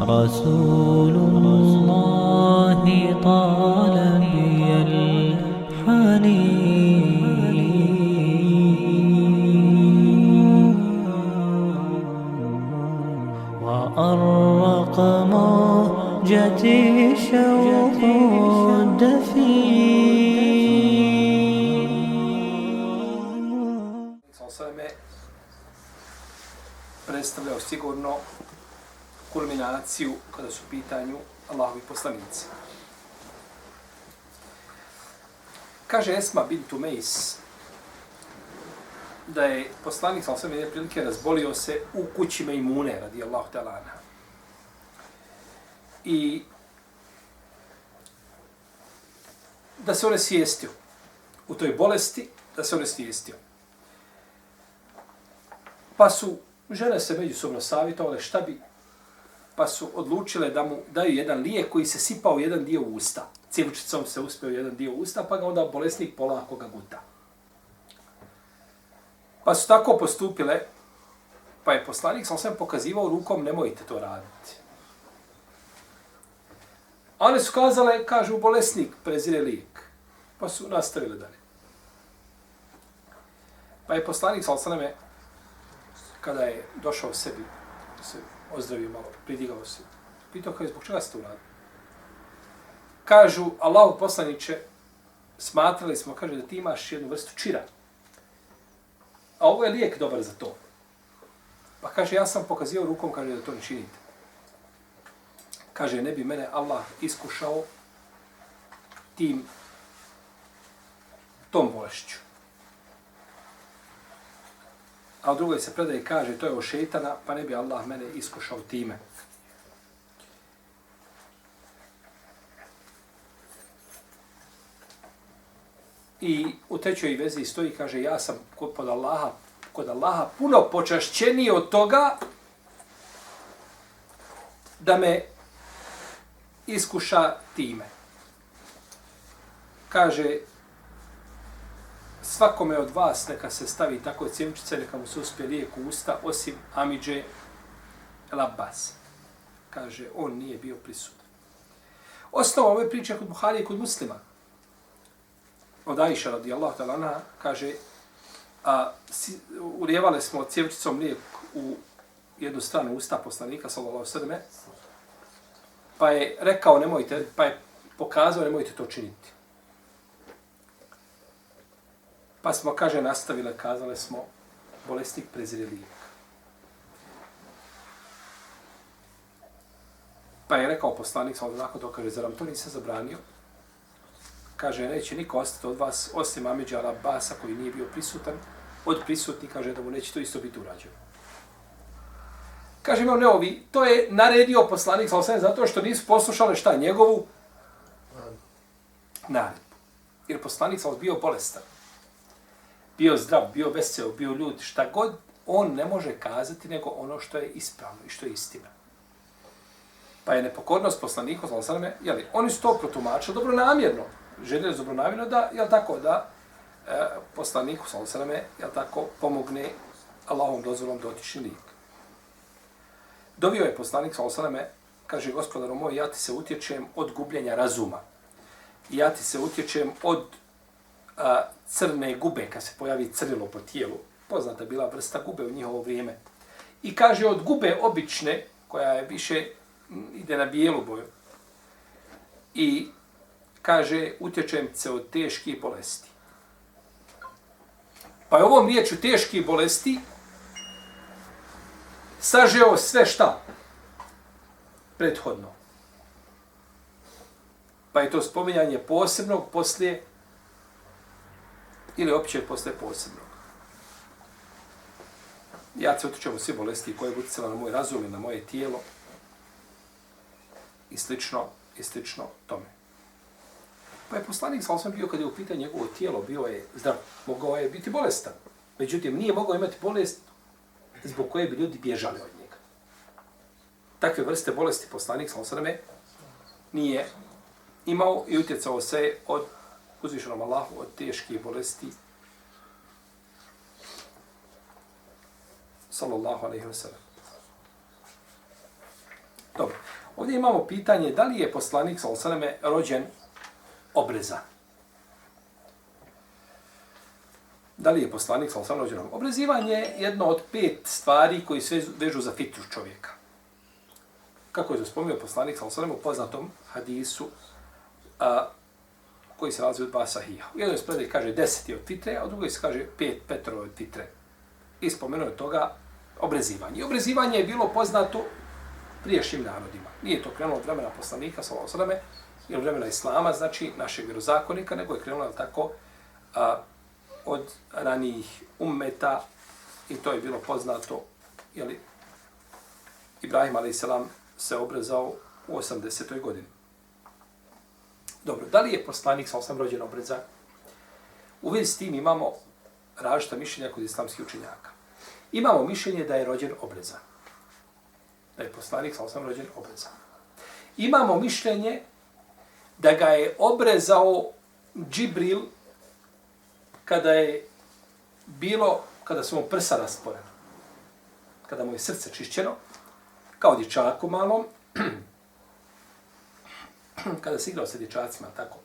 رسول الله طال بي الحنين وأرق موجتي شوق kulminaciju kada su u pitanju Allahovi poslanici. Kaže Esma bint Meis da je poslanik sa osam jedne prilike razbolio se u kući Mejmune, radi Allahu ta'ala. I da se on svijestio u toj bolesti, da se on svijestio. Pa su žene se međusobno savjetovale šta bi, pa su odlučile da mu daju jedan lijek koji se sipao jedan dio u usta. Civučicom se uspeo jedan dio u usta, pa ga onda bolesnik polako ga guta. Pa su tako postupile, pa je poslanik sam sam pokazivao rukom, nemojte to raditi. Ali one su kazale, kažu, bolesnik prezire lijek. Pa su nastavile dalje. Pa je poslanik sa kada je došao sebi, se ozdravio malo, pridigao se, pitao kao je zbog čega ste to uradili. Kažu, Allahu poslaniće, smatrali smo, kaže, da ti imaš jednu vrstu čira. A ovo je lijek dobar za to. Pa kaže, ja sam pokazio rukom, kaže, da to ne činite. Kaže, ne bi mene Allah iskušao tim, tom bolešću. A u drugoj se predaje kaže, to je o šetana, pa ne bi Allah mene iskušao time. I u trećoj vezi stoji, kaže, ja sam kod Allaha, kod Allaha puno počašćeniji od toga da me iskuša time. Kaže, svakome od vas neka se stavi tako cjemčice, neka mu se uspije lijek u usta, osim Amidže Labas. Kaže, on nije bio prisutan. Osnova ove priče kod Buhari i kod muslima. Od Aisha radijallahu ta'ala anha kaže, a, si, ulijevali smo cjevčicom lijek u jednu stranu usta poslanika, sallallahu sallam, pa je rekao nemojte, pa je pokazao nemojte to činiti. Pa smo, kaže, nastavile, kazale smo, bolesnik prezire lijek. Pa je rekao poslanik, samo nakon to kaže, zar vam to nisi zabranio? Kaže, neće niko ostati od vas, osim Amidža Basa, koji nije bio prisutan, od prisutni, kaže, da mu neće to isto biti urađeno. Kaže, imao neovi, to je naredio poslanik, samo zato što nisu poslušali šta, njegovu naredbu. Jer poslanik sam bio bolestan bio zdrav, bio vesel, bio ljud, šta god, on ne može kazati nego ono što je ispravno i što je istina. Pa je nepokornost poslanika, zvala sveme, jeli, oni su to protumačili dobro namjerno, željeli dobro namjerno da, jel tako, da e, poslaniku, zvala sveme, jel tako, pomogne Allahom dozvolom dotični lik. Dovio je poslanik, zvala kaže, gospodaru moj, ja ti se utječem od gubljenja razuma. Ja ti se utječem od a, crne gube, kad se pojavi crnilo po tijelu. Poznata bila vrsta gube u njihovo vrijeme. I kaže od gube obične, koja je više ide na bijelu boju. I kaže, utječem se od teških bolesti. Pa je ovom riječu teških bolesti sažeo sve šta? Prethodno. Pa je to spominjanje posebnog poslije ili opće posle posebnog. Ja se otičem u sve bolesti koje budu na moj razum i na moje tijelo i slično, i slično tome. Pa je poslanik sa osam bio kad je u pitanju njegovo tijelo, bio je zdrav, mogao je biti bolestan. Međutim, nije mogao imati bolest zbog koje bi ljudi bježali od njega. Takve vrste bolesti poslanik sa osam nije imao i utjecao se od uzvišenom Allahu od teške bolesti. Sallallahu alaihi wa sallam. Dobro. Ovdje imamo pitanje da li je poslanik sallallahu sa osaname rođen obrezan. Da li je poslanik sa osaname rođen? Obrezivanje je jedno od pet stvari koji se vežu za fitru čovjeka. Kako je to spomnio poslanik sa osaname u poznatom hadisu a, koji se nalazi u dva sahiha. U jednoj spredaj kaže deseti od fitre, a u drugoj se kaže pet petrova od fitre. I spomenuo je toga obrezivanje. I obrezivanje je bilo poznato priješnjim narodima. Nije to krenulo od vremena poslanika, sa osrame, ili vremena islama, znači našeg vjerozakonika, nego je krenulo tako a, od ranijih ummeta i to je bilo poznato, jeli, Ibrahim a.s. se obrezao u 80. godini. Dobro, da li je poslanik sa osam rođen obrezan? U vezi s tim imamo različita mišljenja kod islamskih učenjaka. Imamo mišljenje da je rođen obrezan. Da je poslanik sa osam rođen obrezan. Imamo mišljenje da ga je obrezao Džibril kada je bilo, kada su mu prsa rasporena. Kada mu je srce čišćeno, kao dječaku malom, kada se igrao sa dječacima, tako,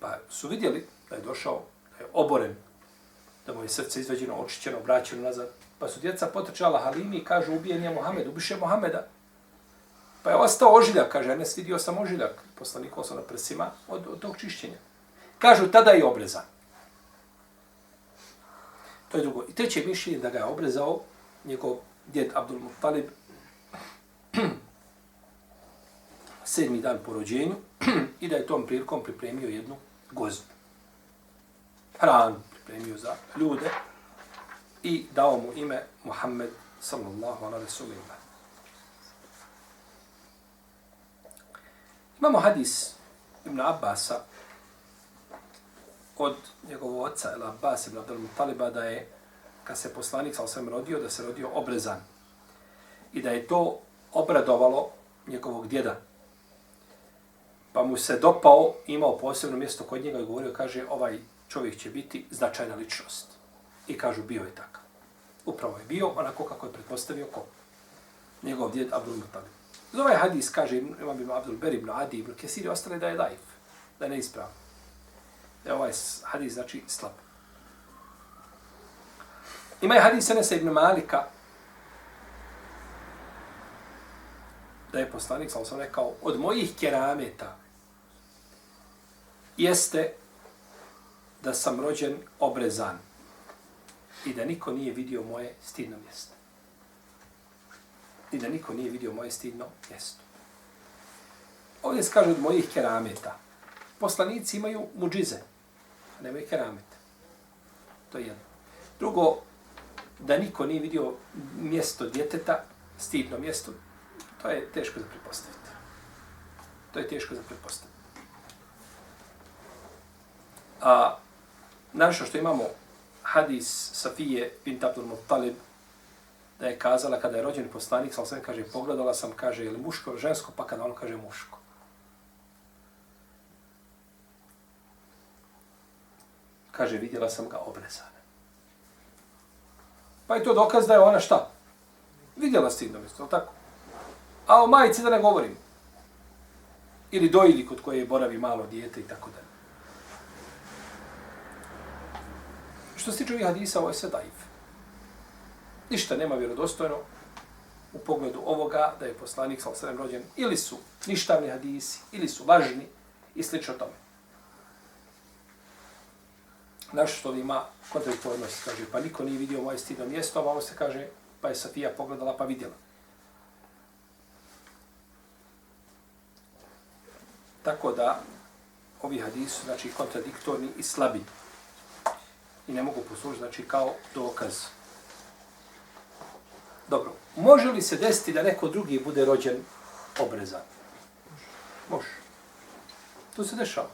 pa su vidjeli da je došao, da je oboren, da mu je srce izveđeno, očićeno, vraćeno nazad, pa su djeca potrčala Halimi i kažu, ubijen je Mohamed, ubiše Mohameda. Pa je ostao ožiljak, kaže, ne vidio sam ožiljak, poslanik osao na prsima od, od tog čišćenja. Kažu, tada je obrezan. To je drugo. I treće mišljenje da ga je obrezao njegov djed Abdul Muttalib sedmi dan po rođenju i da je tom prilikom pripremio jednu gozbu. Hranu pripremio za ljude i dao mu ime Muhammed sallallahu ala rasulillah. Imamo hadis Ibn Abbasa od njegovog oca, El Abbas ibn Abdel Mutaliba, da je, kad se poslanik sa osvijem rodio, da se rodio obrezan. I da je to obradovalo njegovog djeda, pa mu se dopao, imao posebno mjesto kod njega i govorio, kaže, ovaj čovjek će biti značajna ličnost. I kažu, bio je takav. Upravo je bio, onako kako je pretpostavio ko? Njegov djed Abdul Mutalib. Za ovaj hadis, kaže, imam ibn Abdul Ber ibn Adi ibn Kesiri, ostale da je daif, da je neispravan. Da ovaj hadis, znači, slab. Ima je hadis Enesa ibn Malika, da je poslanik, sam sam rekao, od mojih kerameta jeste da sam rođen obrezan i da niko nije vidio moje stidno mjesto. I da niko nije vidio moje stidno mjesto. Ovdje se kaže od mojih kerameta. Poslanici imaju muđize, a nemaju kerameta. To je jedno. Drugo, da niko nije vidio mjesto djeteta, stidno mjesto, To je teško za pretpostaviti. To je teško za pretpostaviti. A našto što imamo hadis Safije bint Abdul Muttalib, da je kazala kada je rođen poslanik, sam sve kaže, pogledala sam, kaže, ili muško ili žensko, pa kada on kaže muško. Kaže, vidjela sam ga obrezane. Pa je to dokaz da je ona šta? Vidjela stidno mjesto, tako? A o majici da ne govorim. Ili dojili kod koje boravi malo dijete i tako dalje. Što se tiče ovih hadisa, ovo je sve daif. Ništa nema vjerodostojno u pogledu ovoga da je poslanik sa osrem rođen. Ili su ništavni hadisi, ili su lažni i slično tome. Naš što ima kontradiktornost, kaže, pa niko nije vidio moje stidno mjesto, a ovo se kaže, pa je Safija pogledala pa vidjela. Tako da ovi hadisi su znači kontradiktorni i slabi. I ne mogu poslužiti znači kao dokaz. Dobro, može li se desiti da neko drugi bude rođen obrezan? Može. To se dešava.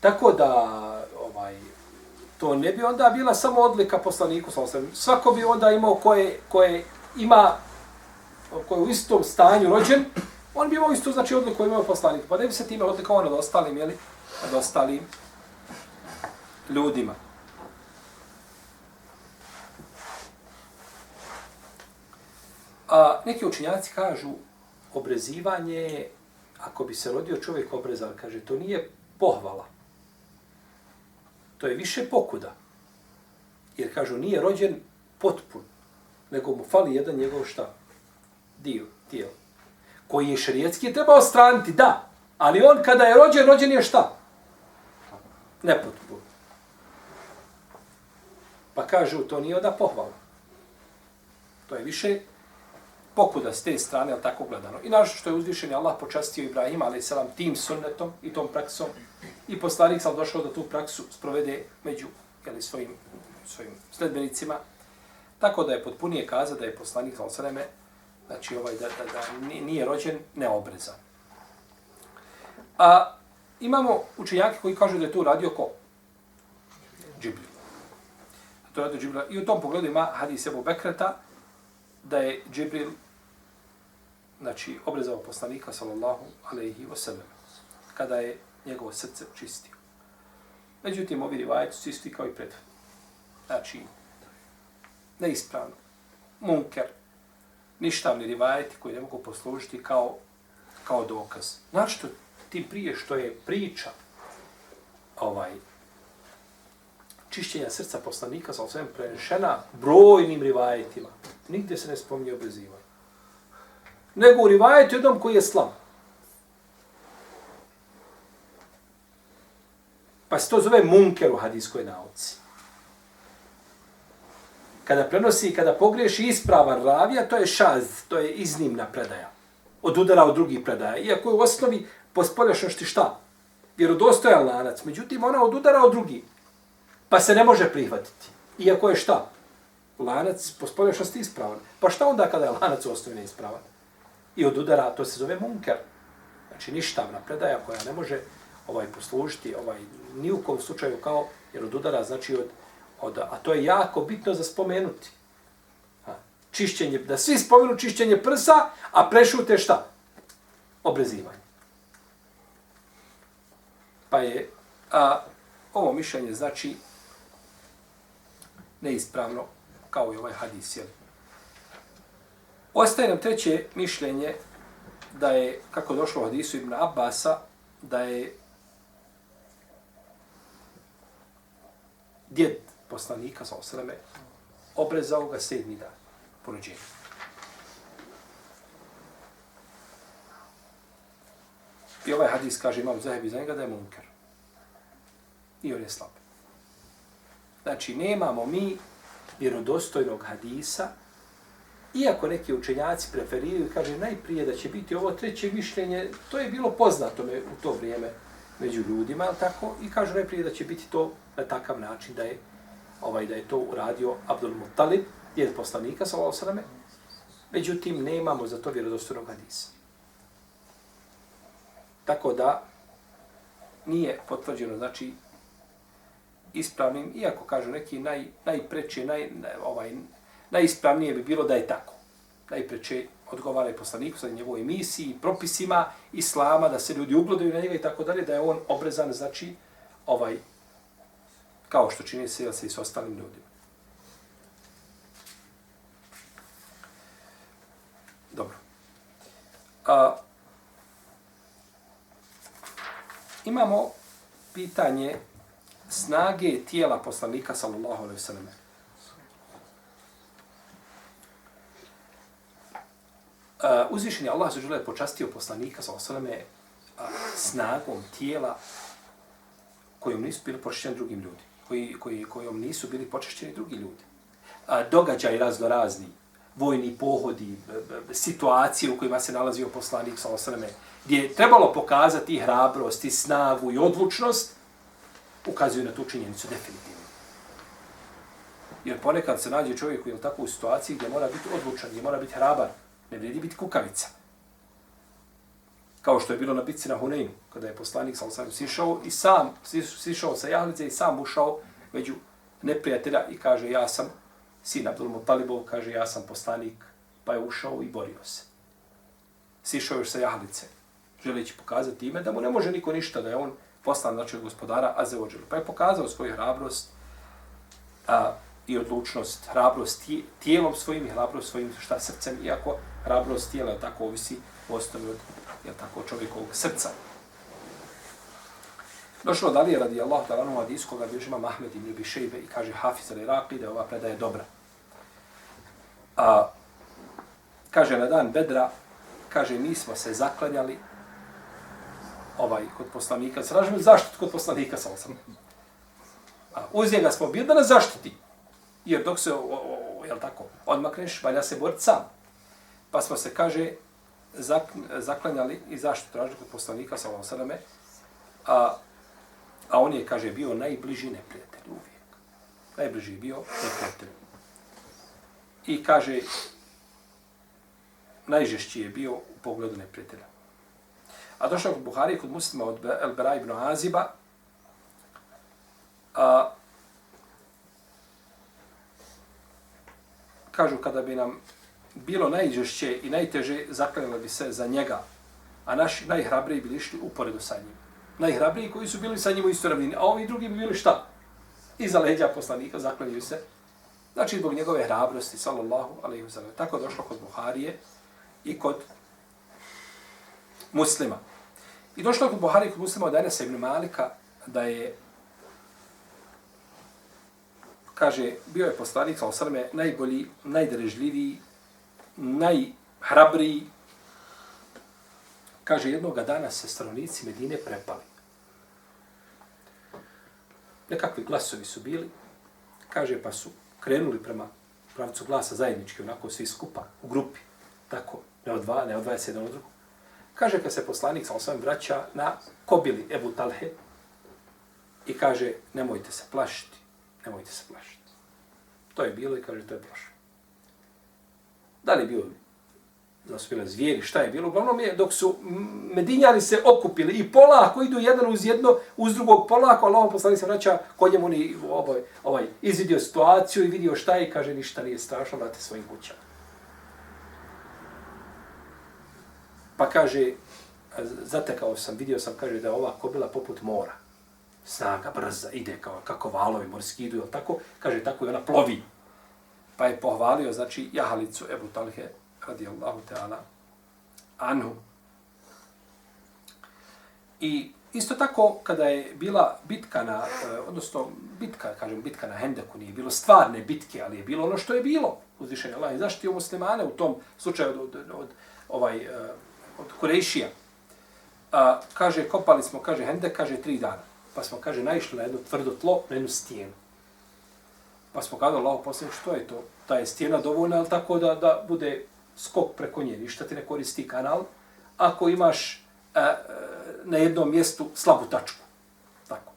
Tako da ovaj to ne bi onda bila samo odlika poslaniku Svako bi onda imao koje, koje ima koje u istom stanju rođen, On bi imao isto, znači, odliku imao poslaniku, Pa ne bi se time odlikovao od ostalim, jeli? od ostalim ljudima. A neki učinjaci kažu obrezivanje je, ako bi se rodio čovjek obrezan, kaže, to nije pohvala. To je više pokuda. Jer kažu, nije rođen potpun, nego mu fali jedan njegov šta? Dio, tijelo. Koji je šerijetski treba ostraniti, da. Ali on kada je rođen, rođen je šta? Nepotpun. Pa kažu, to nije onda pohvala. To je više pokuda s te strane, ali tako gledano. I našto što je uzvišen je Allah počastio Ibrahima, ali selam tim sunnetom i tom praksom. I poslanik sam došao da tu praksu sprovede među jeli, svojim, svojim sledbenicima. Tako da je potpunije kaza da je poslanik sa sveme, znači ovaj, da, da, da nije rođen neobrezan. A imamo učenjake koji kažu da je tu radio ko? Džibril. To je radio Džibril. I u tom pogledu ima hadis Ebu Bekreta, da je Džibril znači, obrezao poslanika, sallallahu alaihi wa sallam, kada je njegovo srce čistio. Međutim, ovi rivajeti su isti kao i pred. Znači, neispravno. Munker. Ništavni rivajeti koji ne mogu poslužiti kao, kao dokaz. Znači, ti tim prije što je priča ovaj, čišćenja srca poslanika sa osvijem prenešena brojnim rivajetima. Nigdje se ne spominje obrezivanje nego u rivajetu jednom koji je slab. Pa se to zove munker u hadijskoj nauci. Kada prenosi, kada pogriješi ispravan ravija, to je šaz, to je iznimna predaja. Od udara od drugih predaja. Iako je u osnovi po spolješnosti šta? Vjerodostojan lanac. Međutim, ona od udara od drugih. Pa se ne može prihvatiti. Iako je šta? Lanac po spoljašnosti ispravan. Pa šta onda kada je lanac u osnovi neispravan? i od udara, to se zove munker. Znači ništavna predaja koja ne može ovaj poslužiti ovaj ni u kom slučaju kao jer od udara znači od, od a to je jako bitno za spomenuti. Ha. Čišćenje, da svi spomenu čišćenje prsa, a prešute šta? Obrezivanje. Pa je a, ovo mišljenje znači neispravno kao i ovaj hadis, jel? Ostaje nam treće mišljenje da je, kako došlo u hadisu Ibn Abbasa, da je djed poslanika, sa osreme, obrezao ga sedmi dan po rođenju. I ovaj hadis kaže, imam zahebi za njega da je munker. I on je slab. Znači, nemamo mi vjerodostojnog hadisa Iako neki učenjaci preferiraju, kaže najprije da će biti ovo treće mišljenje, to je bilo poznato me u to vrijeme među ljudima, tako, i kažu najprije da će biti to na takav način da je ovaj da je to uradio Abdul Muttalib, djed poslanika, sa osrame, međutim, nemamo za to vjerodostojnog hadisa. Tako da, nije potvrđeno, znači, ispravnim, iako kažu neki naj, najpreče, naj, ovaj, najispravnije bi bilo da je tako. Najpreće odgovara i poslaniku sa njegovoj misiji, propisima islama, da se ljudi ugledaju na njega i tako dalje, da je on obrezan, znači, ovaj, kao što čini se, se i s ostalim ljudima. Dobro. A, imamo pitanje snage tijela poslanika, sallallahu alaihi sallam. Uh, uzvišen je Allah se žele počastio poslanika sa osaleme uh, snagom tijela kojom nisu bili počešćeni drugim ljudi, koji, koji, kojom nisu bili počešćeni drugi ljudi. Uh, događaj razno razni, vojni pohodi, situacije u kojima se nalazio poslanik sa osaleme, gdje je trebalo pokazati hrabrost i snagu i odlučnost, ukazuju na tu činjenicu definitivno. Jer ponekad se nađe čovjek u je tako u situaciji gdje mora biti odlučan, gdje mora biti hrabar, ne vredi biti kukavica. Kao što je bilo na bitci na Huneinu, kada je poslanik sam sam sišao i sam sišao sa jahlice i sam ušao među neprijatelja i kaže ja sam sin Abdul Mutalibov, kaže ja sam poslanik, pa je ušao i borio se. Sišao još sa jahlice, želeći pokazati ime da mu ne može niko ništa, da je on poslan znači od gospodara Azeođelu. Pa je pokazao svoju hrabrost, a, i odlučnost, hrabrost tijelom svojim i hrabrost svojim šta srcem, iako hrabrost tijela je tako ovisi u osnovi od jel tako, čovjekovog srca. Došlo dalje radi Allah da lanu hadis koga bilježi ima Mahmed ibn Abi Šejbe i kaže Hafiz al-Iraqi da je ova predaja dobra. A, kaže na dan Bedra, kaže mi smo se zaklanjali ovaj kod poslanika. Sražimo zaštitu kod poslanika sa osam. A uz njega smo bili da nas zaštiti. Jer dok se, o, o, o, jel tako, odmakneš, valja se boriti sam. Pa smo se, kaže, zak, zaklanjali i zaštitu tražili kod poslanika sa osam. A, a on je, kaže, bio najbliži neprijatelj uvijek. Najbliži je bio neprijatelj. I kaže, najžešći je bio u pogledu neprijatelja. A došao kod Buhari, kod muslima od Elbera ibn Aziba, a, kažu kada bi nam bilo najžešće i najteže, zaklanjali bi se za njega, a naši najhrabriji bili išli uporedu sa njim. Najhrabriji koji su bili sa njim u istoj ravnini, a ovi drugi bi bili šta? Iza leđa poslanika zaklanjaju se. Znači, zbog njegove hrabrosti, sallallahu alaihi wa sallam. Tako došlo kod Buharije i kod muslima. I došlo je kod Buhari kod muslima od Anasa ibn Malika da je kaže, bio je poslanik sa osrme najbolji, najderežljiviji, najhrabriji. Kaže, jednoga dana se stanovnici Medine prepali. Nekakvi glasovi su bili, kaže, pa su krenuli prema pravcu glasa zajednički, onako svi skupa, u grupi, tako, ne odvaja, ne odvaja se jedan od drugog. Kaže, kad se poslanik sa osvijem vraća na kobili Ebu Talhe i kaže, nemojte se plašiti, nemojte se plašiti. To je bilo i kaže, to je prošlo. Da li je bilo da su bile zvijeri, šta je bilo? Uglavnom je, dok su medinjani se okupili i polako idu jedan uz jedno, uz drugog polako, Allah poslanik se vraća kod njemu ni ovaj, ovaj, izvidio situaciju i vidio šta je i kaže, ništa nije strašno, vrate svojim kućama. Pa kaže, zatekao sam, vidio sam, kaže da je ova kobila poput mora. Snaga, brza, ide kao kako valovi morski idu, jel tako? Kaže, tako i ona plovi. Pa je pohvalio, znači, jahalicu Ebu Talhe, radijallahu ta'ala, anhu. I isto tako, kada je bila bitka na, eh, odnosno, bitka, kažem, bitka na Hendeku, nije bilo stvarne bitke, ali je bilo ono što je bilo. Uzvišenje Allah i zaštitio muslimane u tom slučaju od, od, od ovaj, eh, od Kurejšija. A, kaže, kopali smo, kaže, Hende, kaže, tri dana. Pa smo, kaže, naišli na jedno tvrdo tlo, na jednu stijenu. Pa smo kada Allah poslije, što je to? Ta je stijena dovoljna, ali tako da, da bude skok preko nje, ništa ti ne koristi kanal, ako imaš a, a, na jednom mjestu slabu tačku. Tako.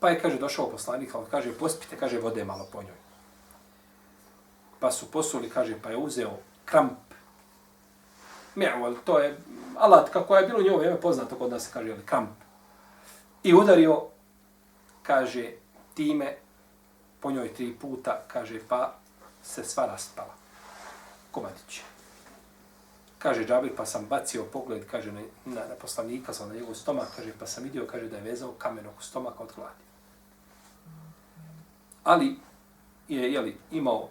Pa je, kaže, došao poslanik, ali kaže, pospite, kaže, vode malo po njoj. Pa su posuli, kaže, pa je uzeo kramp Me'wal, to je alat kako je bilo njovo vrijeme poznato kod nas se kaže, ali kamp. I udario, kaže, time po njoj tri puta, kaže, pa se sva raspala. Komadić. Kaže Džabir, pa sam bacio pogled, kaže, na, na, na poslanika, sam na njegov stomak, kaže, pa sam vidio, kaže, da je vezao kamen oko stomaka od gladi. Ali je, jeli, imao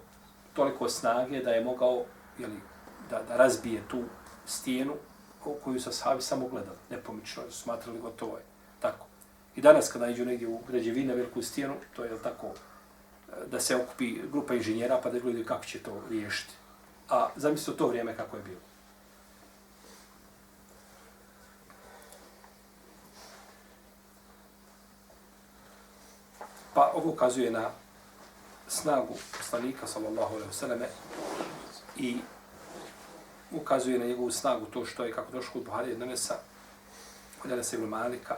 toliko snage da je mogao, jeli, da, da razbije tu stijenu koju sa sahabi samo gledali, nepomično, smatrali gotovo je. Tako. I danas kada iđu negdje u građevine veliku stijenu, to je tako e, da se okupi grupa inženjera pa da gledaju kako će to riješiti. A zamislite to vrijeme kako je bilo. Pa ovo ukazuje na snagu poslanika sallallahu alejhi ve selleme i ukazuje na njegovu snagu to što je kako došlo kod Buhari donesa kod Enesa ibn Malika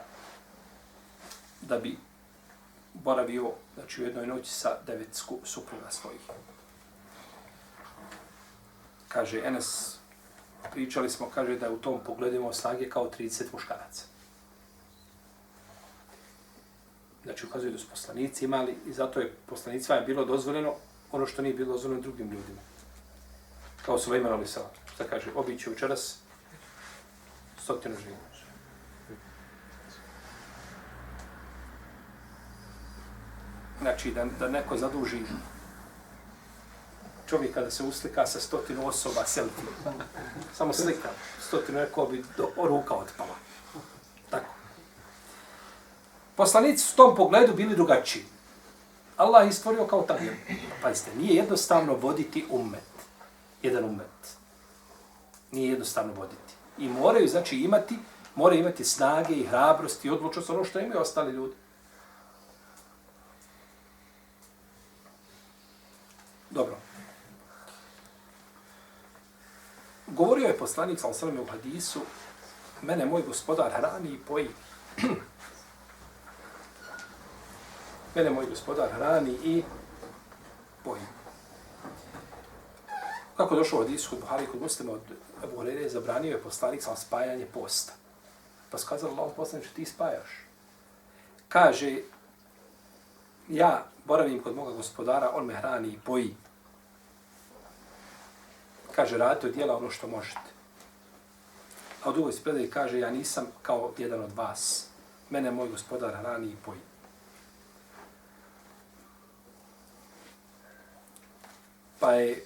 da bi boravio znači, u jednoj noći sa devet supruga svojih. Kaže Enes, pričali smo, kaže da u tom pogledu imao snage kao 30 muškaraca. Znači ukazuje da su poslanici imali i zato je poslanicima je bilo dozvoljeno ono što nije bilo dozvoljeno drugim ljudima. Kao su Lejman Ali šta kaže, obiće večeras stotinu živina. znači da, da neko zaduži čovjeka da se uslika sa stotinu osoba selfie. Samo slika. Stotinu neko bi do ruka otpala. Tako. Poslanici su u tom pogledu bili drugačiji. Allah je stvorio kao tako. Pazite, nije jednostavno voditi ummet. Jedan ummet. Nije jednostavno voditi. I moraju, znači, imati, moraju imati snage i hrabrost i odlučnost ono što imaju ostali ljudi. Dobro. Govorio je poslanik sa osrame u hadisu, mene moj gospodar hrani i poji. mene moj gospodar hrani i poji. Kako došlo od Isu, kod Buhari kod muslima od Ebu Horeire, zabranio je poslanik sam spajanje posta. Pa skazalo Allah poslanik, ti spajaš. Kaže, ja boravim kod moga gospodara, on me hrani i poji. Kaže, radite od dijela ono što možete. A u drugoj spredaj kaže, ja nisam kao jedan od vas. Mene moj gospodar hrani i poji. Pa je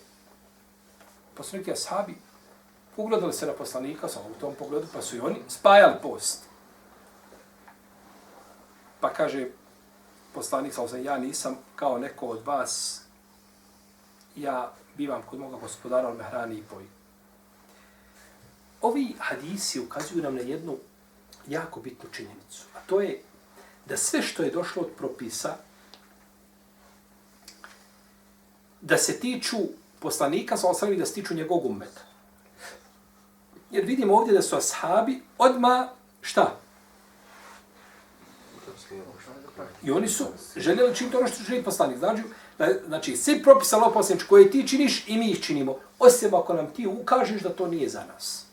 poslanik Ashabi ugledali se na poslanika sa u tom pogledu, pa su i oni spajali post. Pa kaže poslanik sa ja nisam kao neko od vas, ja bivam kod moga gospodara, on me hrani i poji. Ovi hadisi ukazuju nam na jednu jako bitnu činjenicu, a to je da sve što je došlo od propisa, da se tiču poslanika, sa osam da se tiču njegovog ummeta. Jer vidimo ovdje da su ashabi odma šta? I oni su željeli činiti ono što želi poslanik. Znači, da, znači svi propisa Allah poslanič koje ti činiš i mi ih činimo. Osim ako nam ti ukažeš da to nije za nas.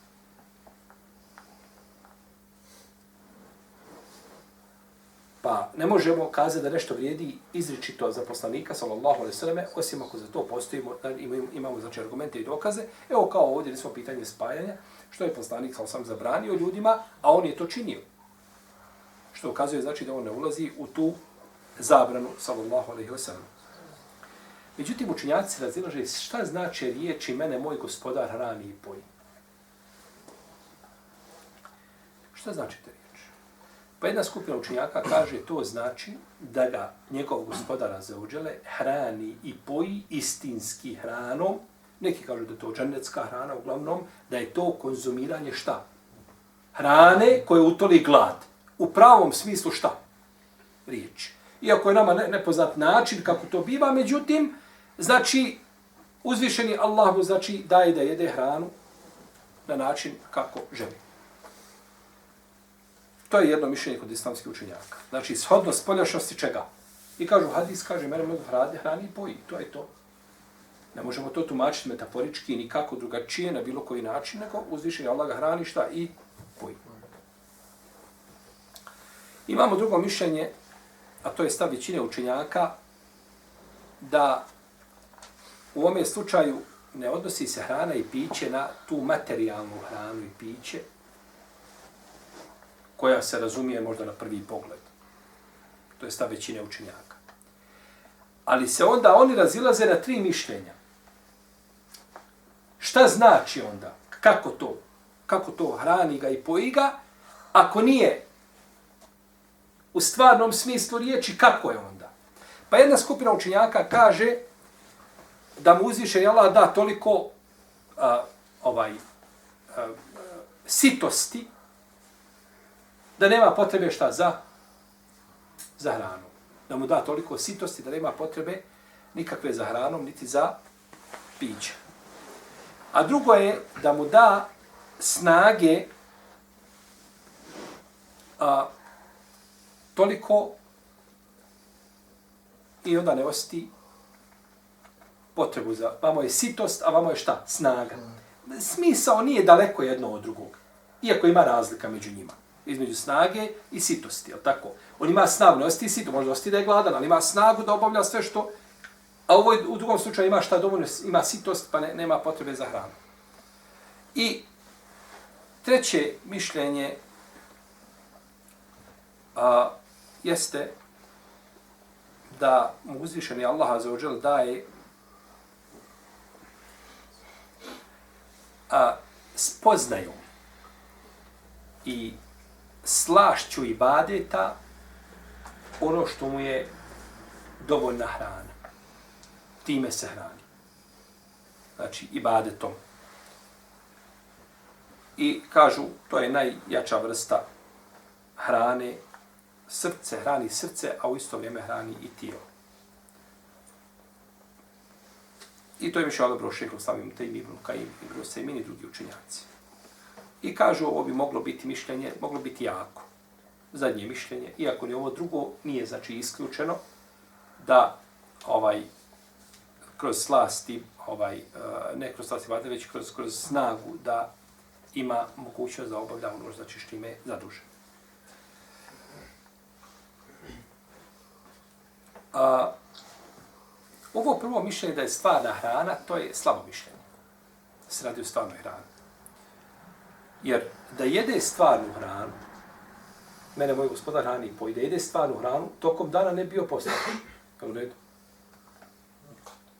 Pa ne možemo kazati da nešto vrijedi izričito za poslanika, sallallahu alaihi sallam, osim ako za to postojimo, imamo, imamo znači, argumente i dokaze. Evo kao ovdje nismo pitanje spajanja, što je poslanik sallallahu sam zabranio ljudima, a on je to činio. Što ukazuje znači da on ne ulazi u tu zabranu, sallallahu alaihi sallam. Međutim, učinjaci razilaže šta znači riječi mene moj gospodar hrani i poji. Šta znači te riječi? Pa jedna skupina učinjaka kaže to znači da ga njegov gospodara zauđele hrani i poji istinski hranom. Neki kažu da je to džanetska hrana, uglavnom da je to konzumiranje šta? Hrane koje utoli glad. U pravom smislu šta? Riječ. Iako je nama nepoznat način kako to biva, međutim, Znači, uzvišeni Allah mu znači daje da jede hranu na način kako želi. To je jedno mišljenje kod islamskih učenjaka. Znači, shodno spoljašnosti čega? I kažu, hadis kaže, mene mnogo hrani, hrani i poji. To je to. Ne možemo to tumačiti metaforički nikako drugačije na bilo koji način, nego uzvišeni Allah ga hrani šta i poji. Imamo drugo mišljenje, a to je stav većine učenjaka, da U ovome slučaju ne odnosi se hrana i piće na tu materijalnu hranu i piće koja se razumije možda na prvi pogled. To je stav većine učenjaka. Ali se onda oni razilaze na tri mišljenja. Šta znači onda? Kako to? Kako to hrani ga i poji ga? Ako nije u stvarnom smislu riječi, kako je onda? Pa jedna skupina učenjaka kaže da mu uzviše Allah da toliko a, ovaj a, sitosti da nema potrebe šta za za hranu. Da mu da toliko sitosti da nema potrebe nikakve za hranom niti za piće. A drugo je da mu da snage a, toliko i onda ne osti potrebu za, vamo je sitost, a vamo je šta? Snaga. Smisao nije daleko jedno od drugog. Iako ima razlika među njima. Između snage i sitosti, je tako? On ima snagu, ne osti sito, možda osti da je gladan, ali ima snagu da obavlja sve što... A ovo u drugom slučaju ima šta dovoljno, ima sitost, pa ne, nema potrebe za hranu. I treće mišljenje a, jeste da mu uzvišeni Allah za ođel daje a, spoznaju i slašću i badeta ono što mu je dovoljna hrana. Time se hrani. Znači, ibadetom. I kažu, to je najjača vrsta hrane, srce, hrani srce, a u isto vrijeme hrani i tijelo. I to je više odobro šeho slavim Tejmi ibn Kajim, ibn Sejmin i drugi učenjaci. I kažu, ovo bi moglo biti mišljenje, moglo biti jako. Zadnje mišljenje, iako ni ovo drugo nije znači isključeno, da ovaj kroz slasti, ovaj, e, ne kroz slasti vatre, već kroz, kroz snagu da ima mogućnost da obavlja ono znači što ime zaduže. A, ovo prvo mišljenje da je stvarna hrana, to je slabo mišljenje. Se radi o stvarnoj hrani. Jer da jede stvarnu hranu, mene moj gospodar hrani i pojde, jede stvarnu hranu, tokom dana ne bio postavljen. Jel u redu?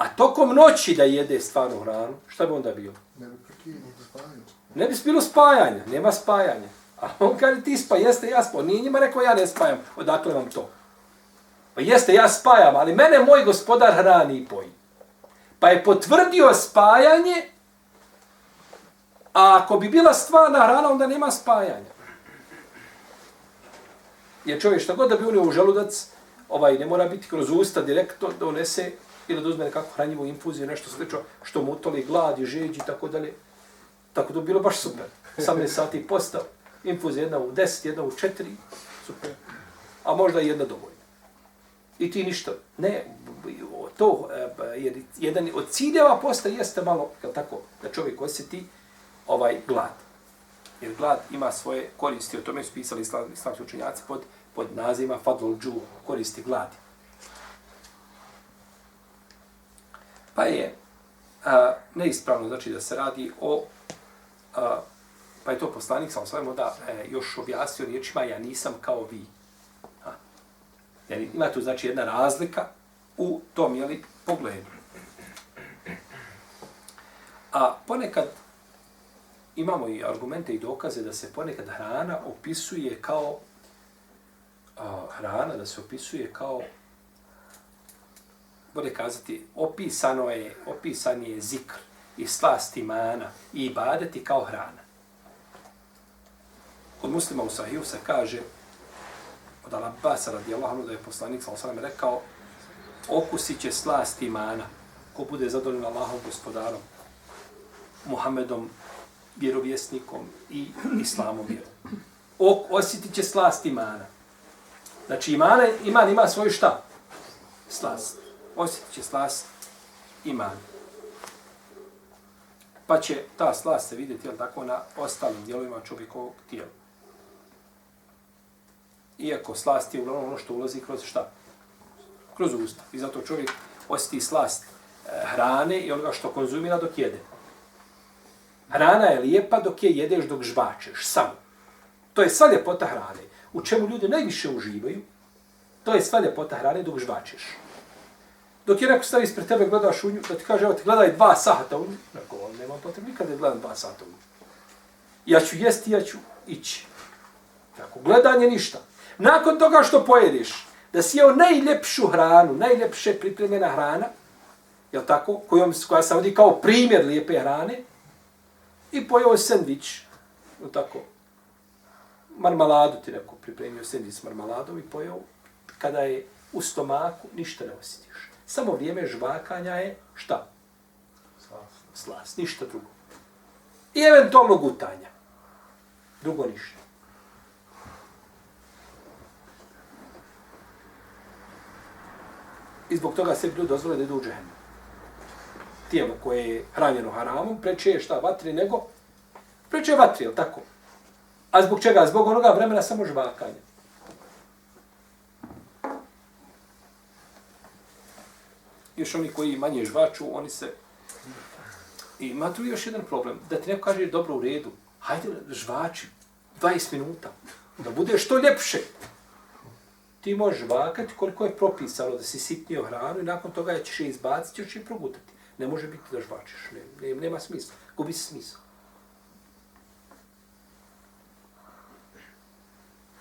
A tokom noći da jede stvarnu hranu, šta bi onda bio? Ne bi prekinuo spajanje. Ne bi bilo spajanja, nema spajanja. A on kaže ti spa, jeste ja spa. Nije njima rekao ja ne spajam, odakle vam to? Pa jeste ja spajam, ali mene moj gospodar hrani i poji. Pa je potvrdio spajanje, a ako bi bila stvarna hrana, onda nema spajanja. Jer čovjek šta god da bi unio u želudac, ovaj, ne mora biti kroz usta direktno da unese ili da uzme nekakvu hranjivu infuziju, nešto slično, što mu utoli glad i žeđ i tako dalje. Tako da bi bilo baš super. 18 sati postav, infuzija jedna u 10, jedna u 4, super. A možda i jedna dovoljna. I ti ništa. Ne, to, eh, jer jedan od ciljeva posta jeste malo, je tako, da čovjek osjeti ovaj glad. Jer glad ima svoje koristi, o tome su pisali islamski učenjaci pod, pod nazivima Fadlul Džu, koristi gladi. Pa je a, neispravno znači da se radi o a, pa je to poslanik sam svojemu da e, još objasnio riječima ja nisam kao vi. A, jer ima tu znači jedna razlika u tom jeli, pogledu. A ponekad imamo i argumente i dokaze da se ponekad hrana opisuje kao a, hrana, da se opisuje kao bude kazati, opisano je, opisan je zikr i slast imana i ibadeti kao hrana. Kod muslima u sahiju se kaže od Al-Abbas radijallahu da je poslanik sa osanem rekao okusit će slast imana ko bude zadovoljen Allahom gospodarom Muhammedom vjerovjesnikom i islamom vjerom. Osjetit će slast imana. Znači imane, iman ima svoju šta? Slast osjetit će slast iman. Pa će ta slast se vidjeti jel, tako na ostalim dijelovima čovjekovog tijela. Iako slast je uglavnom ono što ulazi kroz šta? Kroz usta. I zato čovjek osjeti slast e, hrane i onoga što konzumira dok jede. Hrana je lijepa dok je jedeš dok žvačeš, samo. To je sva ljepota hrane. U čemu ljudi najviše uživaju, to je sva ljepota hrane dok žvačeš. Dok je neko stavi ispred tebe, gledaš u nju, da ti kaže, evo ti gledaj dva sata u nju. Neko, on nema potrebe nikada da gledam dva sata u nju. Ja ću jesti, ja ću ići. Tako, gledanje ništa. Nakon toga što pojedeš, da si jeo najljepšu hranu, najljepše pripremljena hrana, je tako, kojom, koja se vodi kao primjer lijepe hrane, i pojeo sendvič, je tako, marmaladu ti neko pripremio sendvič s marmaladom i pojeo, kada je u stomaku, ništa ne osjetio. Samo vrijeme žvakanja je šta? Slas. Slas, ništa drugo. I eventualno gutanja. Drugo ništa. I zbog toga se ljudi dozvole da idu u džehenu. Tijelo koje je hranjeno haramom, preče je šta vatri nego, preče je vatri, je tako? A zbog čega? Zbog onoga vremena samo žvakanja. Još oni koji manje žvaču, oni se... I ima tu još jedan problem, da ti neko kaže dobro u redu, hajde žvači 20 minuta, da bude što ljepše. ti možeš žvakati koliko je propisano da si sitnio hranu i nakon toga ćeš je izbaciti, ćeš je progutati. Ne može biti da žvačiš, ne, ne, nema smisla, gubi se smisla.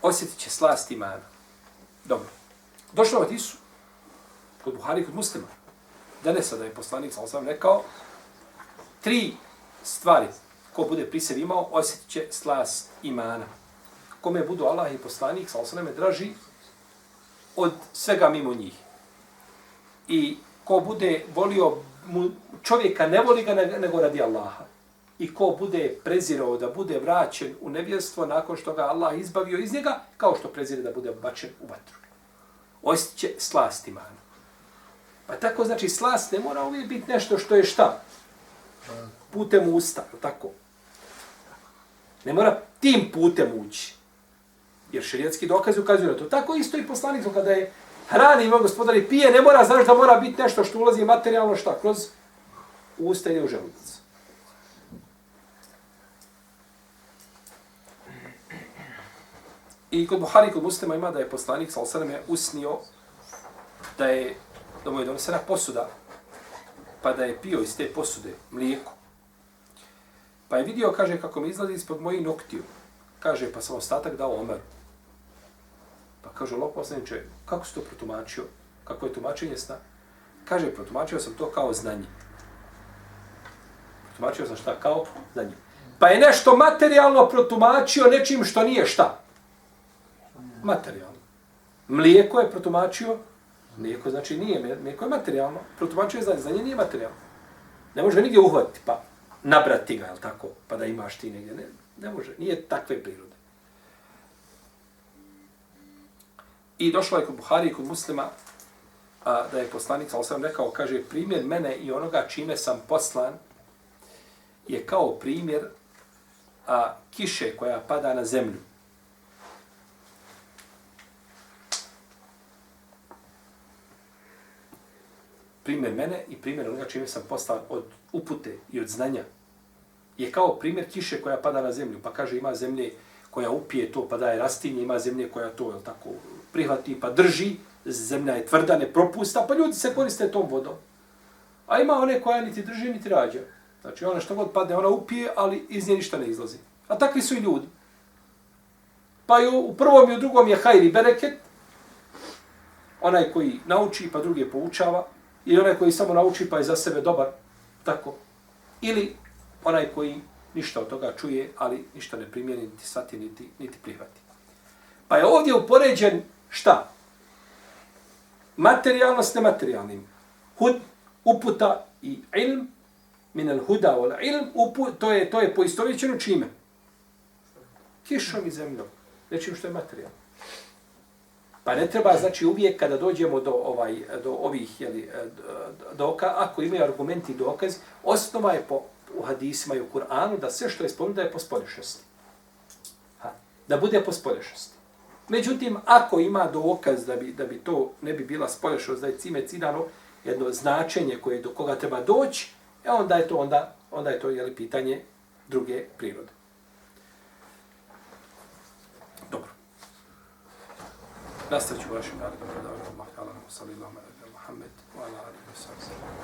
Osjetit će slast imana. Dobro. Došlo od Isu, kod Buhari, kod muslima. Denesa da je poslanik, sam sam rekao, tri stvari ko bude pri sebi imao, osjetit će slas imana. Kome budu Allah i poslanik, sam sam draži, od svega mimo njih. I ko bude volio mu, čovjeka, ne voli ga nego radi Allaha. I ko bude prezirao da bude vraćen u nevjerstvo nakon što ga Allah izbavio iz njega, kao što prezire da bude bačen u vatru. Osjetit će slast imana. Pa tako znači slast ne mora uvijek biti nešto što je šta? Putem usta, tako? Ne mora tim putem ući. Jer širijetski dokazi ukazuju na to. Tako isto i poslanik, znači, kada je hrani ima gospodar i pije, ne mora, znaš da mora biti nešto što ulazi materijalno, šta, kroz usta i u želudac. I kod Buhari, kod muslima ima da je poslanik, sal sveme, usnio da je, da mu je donesena posuda, pa da je pio iz te posude mlijeko. Pa je vidio, kaže, kako mi izlazi ispod mojih noktiju. Kaže, pa sam ostatak dao Omeru. Pa kaže, Allah poslaniče, kako si to protumačio? Kako je tumačenje sna? Kaže, protumačio sam to kao znanje. Protumačio sam šta? Kao znanje. Pa je nešto materijalno protumačio nečim što nije šta? Materijalno. Mlijeko je protumačio, mlijeko znači nije, mlijeko je materijalno. Protumačio je za nje nije materijalno. Ne može nigdje uhvatiti, pa nabrati ga, jel tako? Pa da imaš ti negdje. Ne, ne može, nije takve prirode. I došlo je kod Buhari i kod muslima a, da je poslanik, ali sam rekao, kaže, primjer mene i onoga čime sam poslan je kao primjer a, kiše koja pada na zemlju. Primjer mene i primjer onoga čime sam poslan od upute i od znanja je kao primjer kiše koja pada na zemlju. Pa kaže, ima zemlje koja upije to, pa daje rastinje, ima zemlje koja to, je tako, prihvati pa drži, zemlja je tvrda, ne propusta, pa ljudi se koriste tom vodom. A ima one koja niti drži, niti rađa. Znači ona što god padne, ona upije, ali iz nje ništa ne izlazi. A takvi su i ljudi. Pa i u prvom i u drugom je hajri bereket, onaj koji nauči pa druge poučava, ili onaj koji samo nauči pa je za sebe dobar, tako. Ili onaj koji ništa od toga čuje, ali ništa ne primjeni, niti svati, niti, niti prihvati. Pa je ovdje upoređen šta? Materijalno s nematerijalnim. Hud, uputa i ilm, min al huda wal ilm, upu, to je to je poistovjećeno čime? Kišom i zemljom. Nečim što je materijalno. Pa ne treba, znači, uvijek kada dođemo do ovaj do ovih jeli, e, doka, ako imaju argumenti i dokaz, osnova je po u hadisima i u Kur'anu da sve što je spomenuto da je po spolješnosti. Ha, da bude po spolješnosti. Međutim, ako ima dokaz da bi, da bi to ne bi bila spolješnost, da je cime cidano jedno značenje koje do koga treba doći, e onda je to onda, onda je to jeli, pitanje druge prirode. nastavit ću vašu nakon predavanje. Allah, hvala vam, sallallahu alaihi wa sallam, Muhammed, wa ala alihi wa sallam.